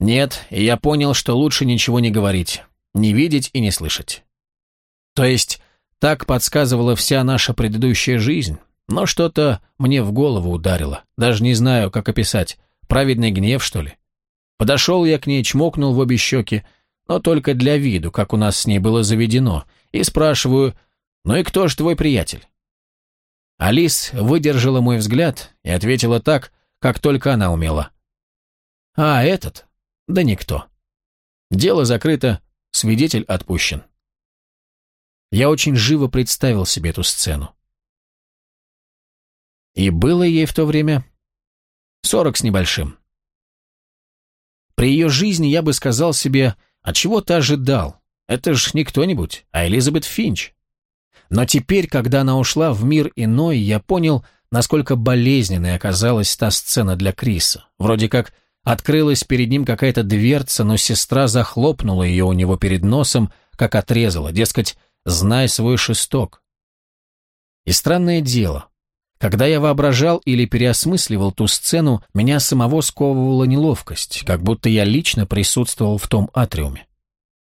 Нет, и я понял, что лучше ничего не говорить, не видеть и не слышать. То есть, так подсказывала вся наша предыдущая жизнь, но что-то мне в голову ударило, даже не знаю, как описать, праведный гнев, что ли. Подошел я к ней, чмокнул в обе щеки, но только для виду, как у нас с ней было заведено, и спрашиваю, «Ну и кто же твой приятель?» Алис выдержала мой взгляд и ответила так, как только она умела. «А этот? Да никто. Дело закрыто, свидетель отпущен». Я очень живо представил себе эту сцену. И было ей в то время сорок с небольшим. При ее жизни я бы сказал себе, а чего ты ожидал? Это ж не кто-нибудь, а Элизабет Финч. Но теперь, когда она ушла в мир иной, я понял, насколько болезненной оказалась та сцена для Криса. Вроде как открылась перед ним какая-то дверца, но сестра захлопнула ее у него перед носом, как отрезала, дескать, знай свой шесток. И странное дело, когда я воображал или переосмысливал ту сцену, меня самого сковывала неловкость, как будто я лично присутствовал в том атриуме.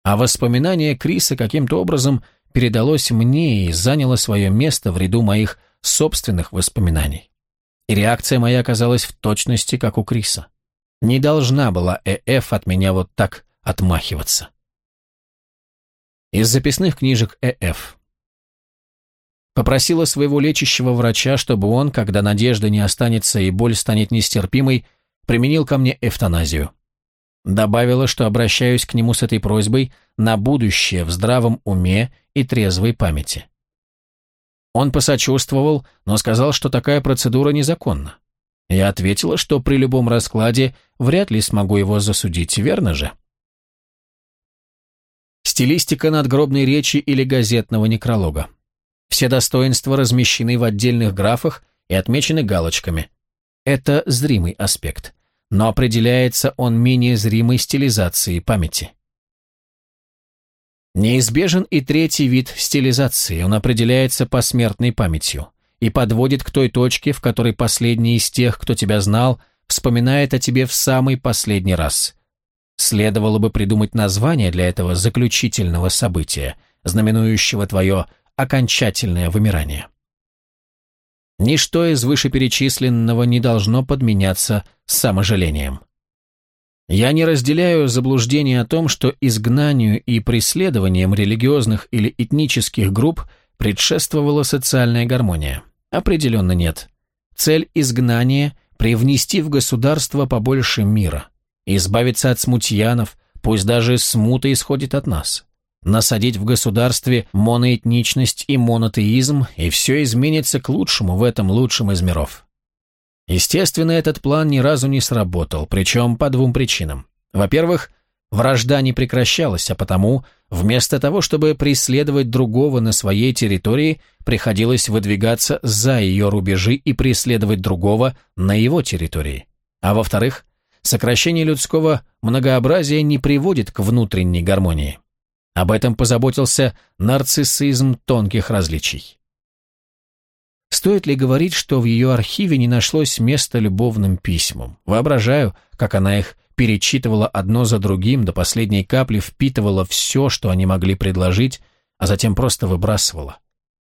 А воспоминание Криса каким-то образом передалось мне и заняло свое место в ряду моих собственных воспоминаний. И реакция моя оказалась в точности, как у Криса. Не должна была ЭФ от меня вот так отмахиваться. Из записных книжек ЭФ. Попросила своего лечащего врача, чтобы он, когда надежда не останется и боль станет нестерпимой, применил ко мне эвтаназию. Добавила, что обращаюсь к нему с этой просьбой на будущее в здравом уме и трезвой памяти. Он посочувствовал, но сказал, что такая процедура незаконна. Я ответила, что при любом раскладе вряд ли смогу его засудить, верно же? Стилистика надгробной речи или газетного некролога. Все достоинства размещены в отдельных графах и отмечены галочками. Это зримый аспект, но определяется он менее зримой стилизацией памяти. Неизбежен и третий вид стилизации, он определяется посмертной памятью и подводит к той точке, в которой последний из тех, кто тебя знал, вспоминает о тебе в самый последний раз. Следовало бы придумать название для этого заключительного события, знаменующего твое окончательное вымирание. Ничто из вышеперечисленного не должно подменяться саможалением. Я не разделяю заблуждение о том, что изгнанию и преследованием религиозных или этнических групп предшествовала социальная гармония. Определенно нет. Цель изгнания – привнести в государство побольше мира, избавиться от смутьянов, пусть даже смута исходит от нас насадить в государстве моноэтничность и монотеизм, и все изменится к лучшему в этом лучшем из миров. Естественно, этот план ни разу не сработал, причем по двум причинам. Во-первых, вражда не прекращалась, а потому, вместо того, чтобы преследовать другого на своей территории, приходилось выдвигаться за ее рубежи и преследовать другого на его территории. А во-вторых, сокращение людского многообразия не приводит к внутренней гармонии. Об этом позаботился нарциссизм тонких различий. Стоит ли говорить, что в ее архиве не нашлось места любовным письмам? Воображаю, как она их перечитывала одно за другим, до последней капли впитывала все, что они могли предложить, а затем просто выбрасывала.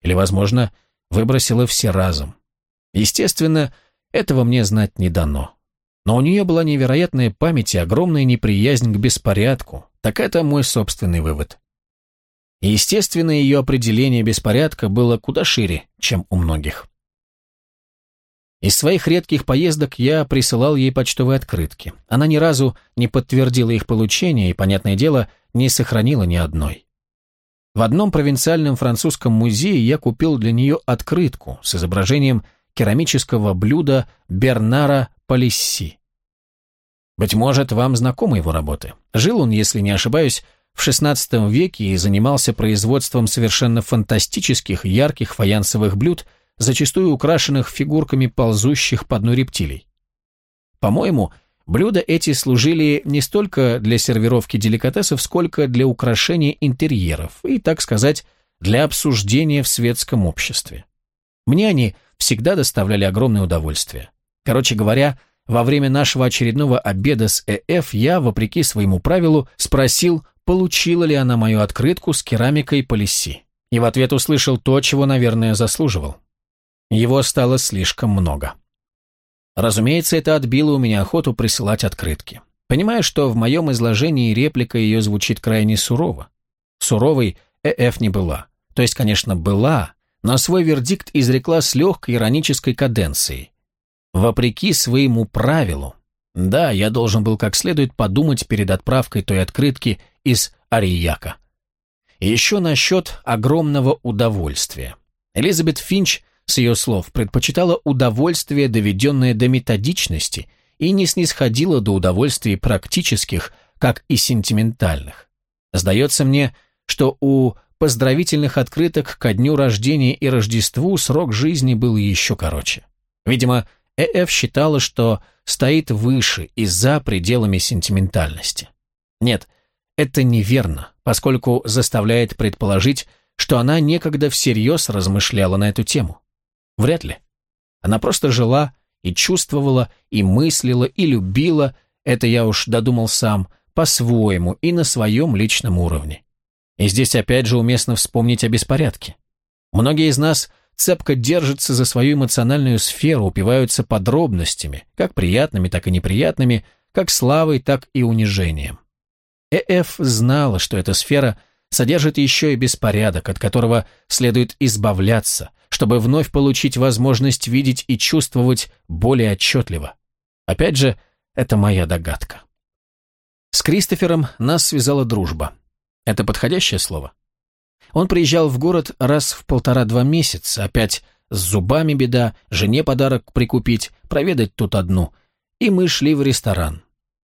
Или, возможно, выбросила все разом. Естественно, этого мне знать не дано. Но у нее была невероятная память и огромная неприязнь к беспорядку, так это мой собственный вывод. Естественно, ее определение беспорядка было куда шире, чем у многих. Из своих редких поездок я присылал ей почтовые открытки. Она ни разу не подтвердила их получение и, понятное дело, не сохранила ни одной. В одном провинциальном французском музее я купил для нее открытку с изображением керамического блюда Бернара Полисси. Быть может, вам знакомы его работы. Жил он, если не ошибаюсь, в XVI веке и занимался производством совершенно фантастических ярких фаянсовых блюд, зачастую украшенных фигурками ползущих по дну рептилий. По-моему, блюда эти служили не столько для сервировки деликатесов, сколько для украшения интерьеров и, так сказать, для обсуждения в светском обществе. Мне они всегда доставляли огромное удовольствие. Короче говоря, во время нашего очередного обеда с ЭФ я, вопреки своему правилу, спросил, получила ли она мою открытку с керамикой Полиси. И в ответ услышал то, чего, наверное, заслуживал. Его стало слишком много. Разумеется, это отбило у меня охоту присылать открытки. Понимая, что в моем изложении реплика ее звучит крайне сурово. Суровой ЭФ не была. То есть, конечно, была, но свой вердикт изрекла с легкой иронической каденцией. Вопреки своему правилу, да, я должен был как следует подумать перед отправкой той открытки из Арияка. Еще насчет огромного удовольствия. Элизабет Финч, с ее слов, предпочитала удовольствие, доведенное до методичности, и не снисходила до удовольствий практических, как и сентиментальных. Сдается мне, что у поздравительных открыток ко дню рождения и Рождеству срок жизни был еще короче. Видимо, ЭФ считала, что стоит выше и за пределами сентиментальности. Нет, это неверно, поскольку заставляет предположить, что она некогда всерьез размышляла на эту тему. Вряд ли. Она просто жила и чувствовала, и мыслила, и любила, это я уж додумал сам, по-своему и на своем личном уровне. И здесь опять же уместно вспомнить о беспорядке. Многие из нас цепко держатся за свою эмоциональную сферу, упиваются подробностями, как приятными, так и неприятными, как славой, так и унижением. ЭФ знала, что эта сфера содержит еще и беспорядок, от которого следует избавляться, чтобы вновь получить возможность видеть и чувствовать более отчетливо. Опять же, это моя догадка. С Кристофером нас связала дружба. Это подходящее слово? Он приезжал в город раз в полтора-два месяца, опять с зубами беда, жене подарок прикупить, проведать тут одну. И мы шли в ресторан.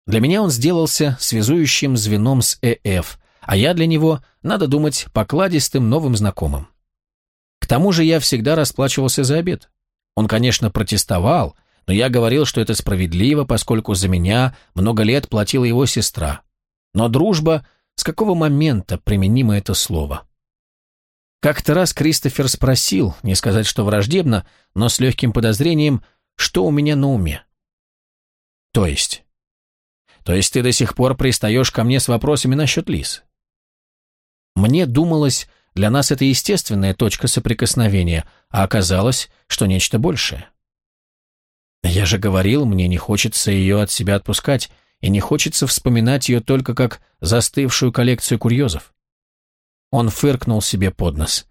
Для меня он сделался связующим звеном с ЭФ, а я для него, надо думать, покладистым новым знакомым. Тому же я всегда расплачивался за обед. Он, конечно, протестовал, но я говорил, что это справедливо, поскольку за меня много лет платила его сестра. Но дружба с какого момента применимо это слово? Как-то раз Кристофер спросил, не сказать, что враждебно, но с легким подозрением, что у меня на уме. То есть? То есть ты до сих пор пристаешь ко мне с вопросами насчет лис? Мне думалось, для нас это естественная точка соприкосновения, а оказалось, что нечто большее. Я же говорил, мне не хочется ее от себя отпускать, и не хочется вспоминать ее только как застывшую коллекцию курьезов. Он фыркнул себе под нос.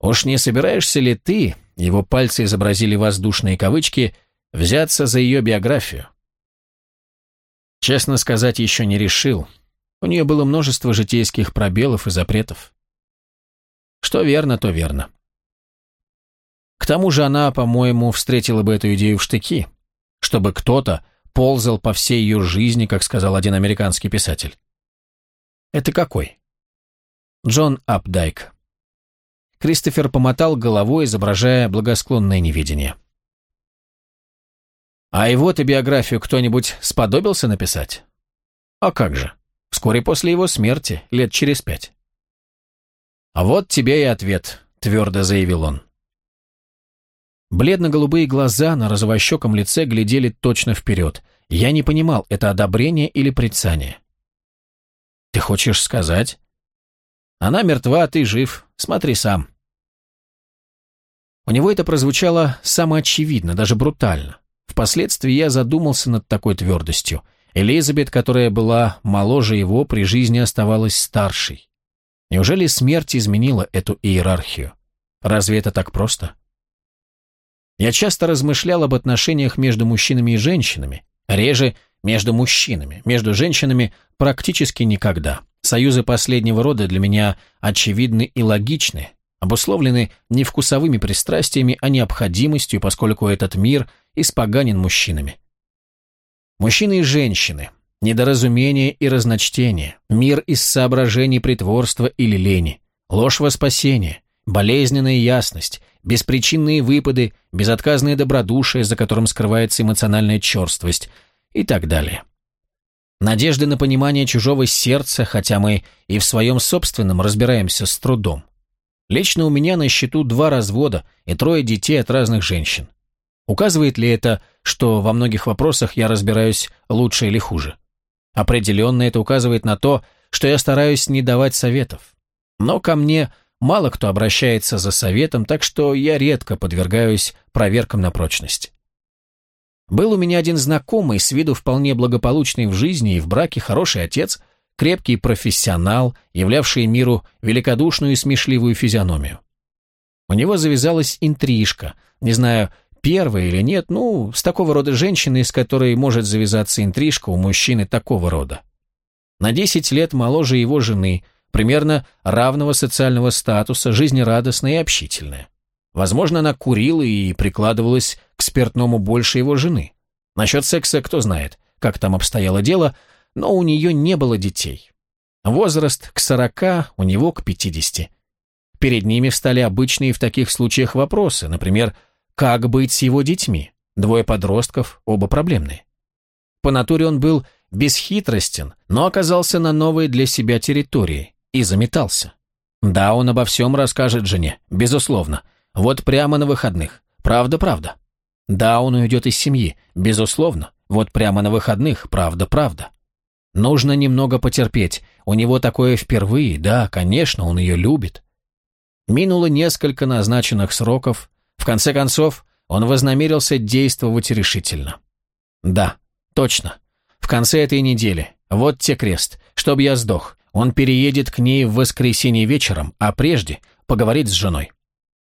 «Уж не собираешься ли ты, его пальцы изобразили воздушные кавычки, взяться за ее биографию?» Честно сказать, еще не решил. У нее было множество житейских пробелов и запретов. Что верно, то верно. К тому же она, по-моему, встретила бы эту идею в штыки, чтобы кто-то ползал по всей ее жизни, как сказал один американский писатель. Это какой? Джон Апдайк. Кристофер помотал головой, изображая благосклонное невидение. А его-то биографию кто-нибудь сподобился написать? А как же? Вскоре после его смерти, лет через пять. А вот тебе и ответ, твердо заявил он. Бледно-голубые глаза на розовощеком лице глядели точно вперед. Я не понимал, это одобрение или прицание. «Ты хочешь сказать?» «Она мертва, а ты жив. Смотри сам». У него это прозвучало самоочевидно, даже брутально. Впоследствии я задумался над такой твердостью. Элизабет, которая была моложе его, при жизни оставалась старшей. Неужели смерть изменила эту иерархию? Разве это так просто? Я часто размышлял об отношениях между мужчинами и женщинами, реже между мужчинами, между женщинами практически никогда. Союзы последнего рода для меня очевидны и логичны, обусловлены не вкусовыми пристрастиями, а необходимостью, поскольку этот мир испоганен мужчинами. Мужчины и женщины, недоразумение и разночтение, мир из соображений притворства или лени, ложь во спасение, болезненная ясность, беспричинные выпады, безотказное добродушие, за которым скрывается эмоциональная черствость и так далее. Надежды на понимание чужого сердца, хотя мы и в своем собственном разбираемся с трудом. Лично у меня на счету два развода и трое детей от разных женщин. Указывает ли это, что во многих вопросах я разбираюсь лучше или хуже? Определенно это указывает на то, что я стараюсь не давать советов. Но ко мне мало кто обращается за советом, так что я редко подвергаюсь проверкам на прочность. Был у меня один знакомый, с виду вполне благополучный в жизни и в браке, хороший отец, крепкий профессионал, являвший миру великодушную и смешливую физиономию. У него завязалась интрижка, не знаю, первая или нет, ну, с такого рода женщиной, с которой может завязаться интрижка у мужчины такого рода. На 10 лет моложе его жены, примерно равного социального статуса, жизнерадостная и общительная. Возможно, она курила и прикладывалась к спиртному больше его жены. Насчет секса кто знает, как там обстояло дело, но у нее не было детей. Возраст к сорока, у него к пятидесяти. Перед ними встали обычные в таких случаях вопросы, например, как быть с его детьми? Двое подростков, оба проблемные. По натуре он был бесхитростен, но оказался на новой для себя территории и заметался. Да, он обо всем расскажет жене, безусловно, вот прямо на выходных. Правда-правда. Да, он уйдет из семьи, безусловно. Вот прямо на выходных, правда-правда. Нужно немного потерпеть. У него такое впервые, да, конечно, он ее любит. Минуло несколько назначенных сроков. В конце концов, он вознамерился действовать решительно. Да, точно. В конце этой недели. Вот те крест. Чтоб я сдох. Он переедет к ней в воскресенье вечером, а прежде поговорит с женой.